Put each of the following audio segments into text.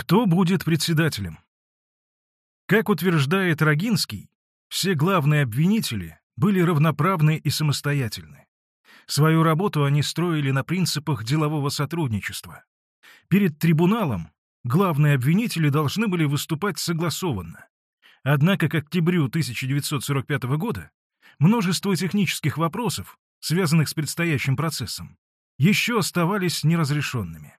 Кто будет председателем? Как утверждает Рогинский, все главные обвинители были равноправны и самостоятельны. Свою работу они строили на принципах делового сотрудничества. Перед трибуналом главные обвинители должны были выступать согласованно. Однако к октябрю 1945 года множество технических вопросов, связанных с предстоящим процессом, еще оставались неразрешенными.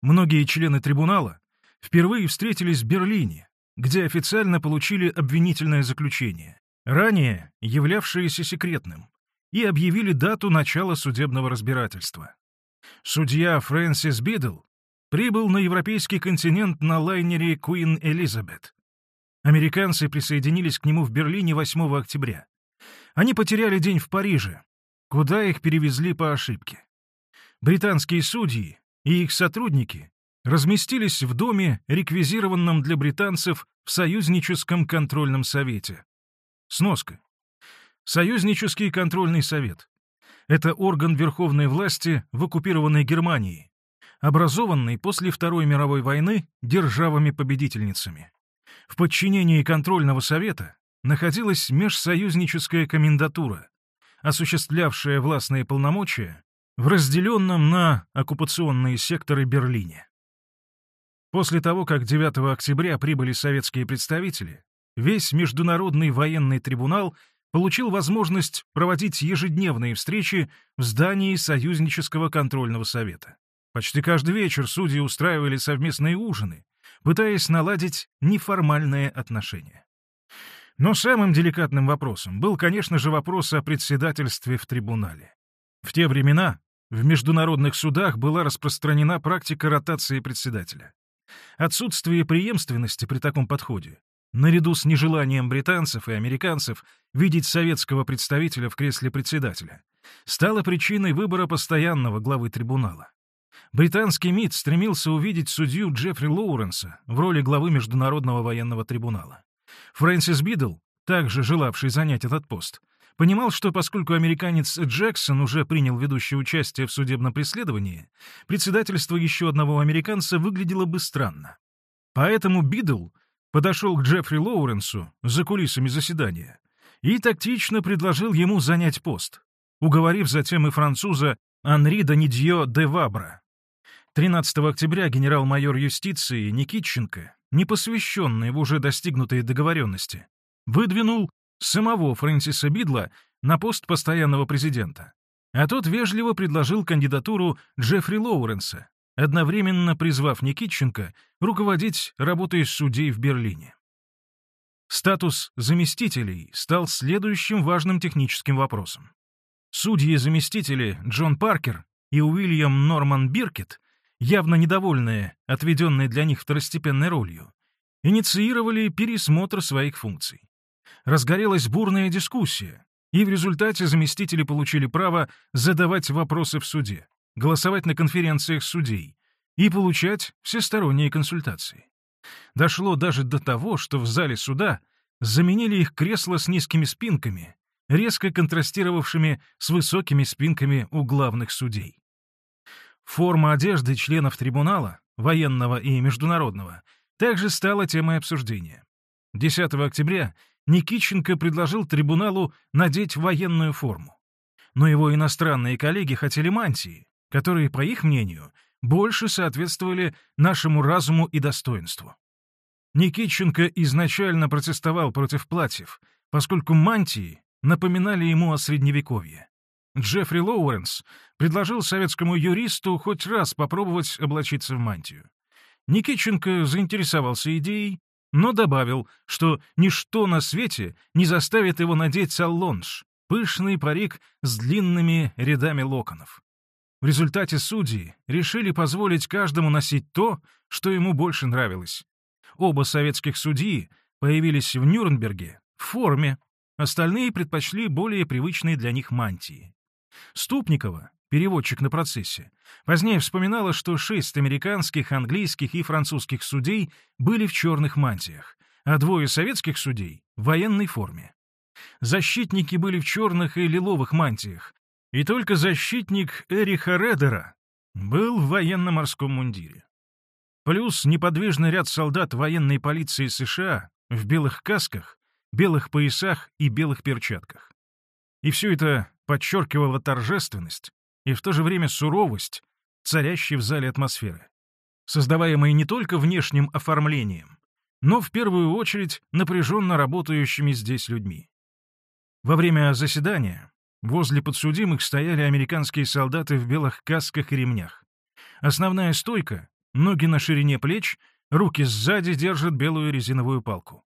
Многие члены трибунала впервые встретились в Берлине, где официально получили обвинительное заключение, ранее являвшееся секретным, и объявили дату начала судебного разбирательства. Судья Фрэнсис Бидл прибыл на европейский континент на лайнере Queen Elizabeth. Американцы присоединились к нему в Берлине 8 октября. Они потеряли день в Париже, куда их перевезли по ошибке. Британские судьи и их сотрудники разместились в доме, реквизированном для британцев в Союзническом контрольном совете. Сноска. Союзнический контрольный совет. Это орган верховной власти в оккупированной Германии, образованный после Второй мировой войны державами-победительницами. В подчинении контрольного совета находилась межсоюзническая комендатура, осуществлявшая властные полномочия в разделенном на оккупационные секторы Берлине. После того, как 9 октября прибыли советские представители, весь Международный военный трибунал получил возможность проводить ежедневные встречи в здании Союзнического контрольного совета. Почти каждый вечер судьи устраивали совместные ужины, пытаясь наладить неформальные отношения. Но самым деликатным вопросом был, конечно же, вопрос о председательстве в трибунале. В те времена в международных судах была распространена практика ротации председателя. Отсутствие преемственности при таком подходе, наряду с нежеланием британцев и американцев видеть советского представителя в кресле председателя, стало причиной выбора постоянного главы трибунала. Британский МИД стремился увидеть судью Джеффри Лоуренса в роли главы Международного военного трибунала. Фрэнсис Бидл, также желавший занять этот пост, понимал, что поскольку американец Джексон уже принял ведущее участие в судебном преследовании, председательство еще одного американца выглядело бы странно. Поэтому Бидл подошел к Джеффри Лоуренсу за кулисами заседания и тактично предложил ему занять пост, уговорив затем и француза Анри Данидьо де Вабра. 13 октября генерал-майор юстиции Никитченко, не посвященный в уже достигнутые договоренности, выдвинул самого Фрэнсиса Бидла на пост постоянного президента, а тот вежливо предложил кандидатуру Джеффри Лоуренса, одновременно призвав Никитченко руководить работой судей в Берлине. Статус заместителей стал следующим важным техническим вопросом. Судьи-заместители Джон Паркер и Уильям Норман Биркет, явно недовольные отведенной для них второстепенной ролью, инициировали пересмотр своих функций разгорелась бурная дискуссия, и в результате заместители получили право задавать вопросы в суде, голосовать на конференциях судей и получать всесторонние консультации. Дошло даже до того, что в зале суда заменили их кресла с низкими спинками, резко контрастировавшими с высокими спинками у главных судей. Форма одежды членов трибунала, военного и международного, также стала темой обсуждения. 10 октября Никиченко предложил трибуналу надеть военную форму. Но его иностранные коллеги хотели мантии, которые, по их мнению, больше соответствовали нашему разуму и достоинству. Никитченко изначально протестовал против платьев, поскольку мантии напоминали ему о Средневековье. Джеффри Лоуренс предложил советскому юристу хоть раз попробовать облачиться в мантию. Никитченко заинтересовался идеей но добавил, что ничто на свете не заставит его надеть саллонж, пышный парик с длинными рядами локонов. В результате судьи решили позволить каждому носить то, что ему больше нравилось. Оба советских судьи появились в Нюрнберге в форме, остальные предпочли более привычные для них мантии. Ступникова переводчик на процессе, позднее вспоминала, что шесть американских, английских и французских судей были в черных мантиях, а двое советских судей — в военной форме. Защитники были в черных и лиловых мантиях, и только защитник Эриха Редера был в военно-морском мундире. плюс неподвижный ряд солдат военной полиции США в белых касках, белых поясах и белых перчатках. И все это подчеркивало торжественность и в то же время суровость, царящей в зале атмосферы, создаваемой не только внешним оформлением, но в первую очередь напряженно работающими здесь людьми. Во время заседания возле подсудимых стояли американские солдаты в белых касках и ремнях. Основная стойка, ноги на ширине плеч, руки сзади держат белую резиновую палку.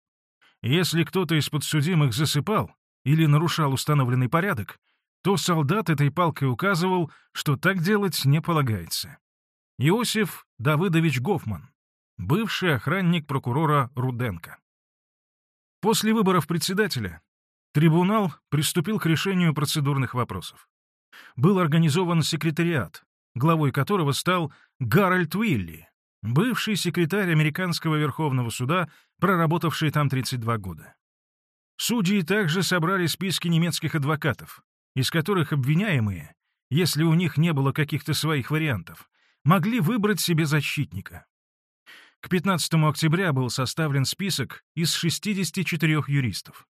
Если кто-то из подсудимых засыпал или нарушал установленный порядок, то солдат этой палкой указывал, что так делать не полагается. Иосиф Давыдович Гофман, бывший охранник прокурора Руденко. После выборов председателя трибунал приступил к решению процедурных вопросов. Был организован секретариат, главой которого стал Гарольд Уилли, бывший секретарь Американского Верховного суда, проработавший там 32 года. Судьи также собрали списки немецких адвокатов, из которых обвиняемые, если у них не было каких-то своих вариантов, могли выбрать себе защитника. К 15 октября был составлен список из 64 юристов.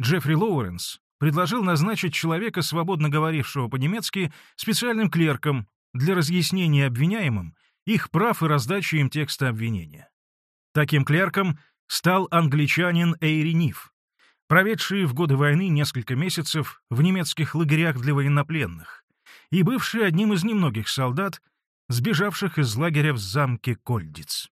Джеффри Лоуренс предложил назначить человека, свободно говорившего по-немецки, специальным клерком для разъяснения обвиняемым их прав и раздачи им текста обвинения. Таким клерком стал англичанин Эйри Ниф, проведший в годы войны несколько месяцев в немецких лагерях для военнопленных и бывший одним из немногих солдат, сбежавших из лагеря в замке Кольдиц.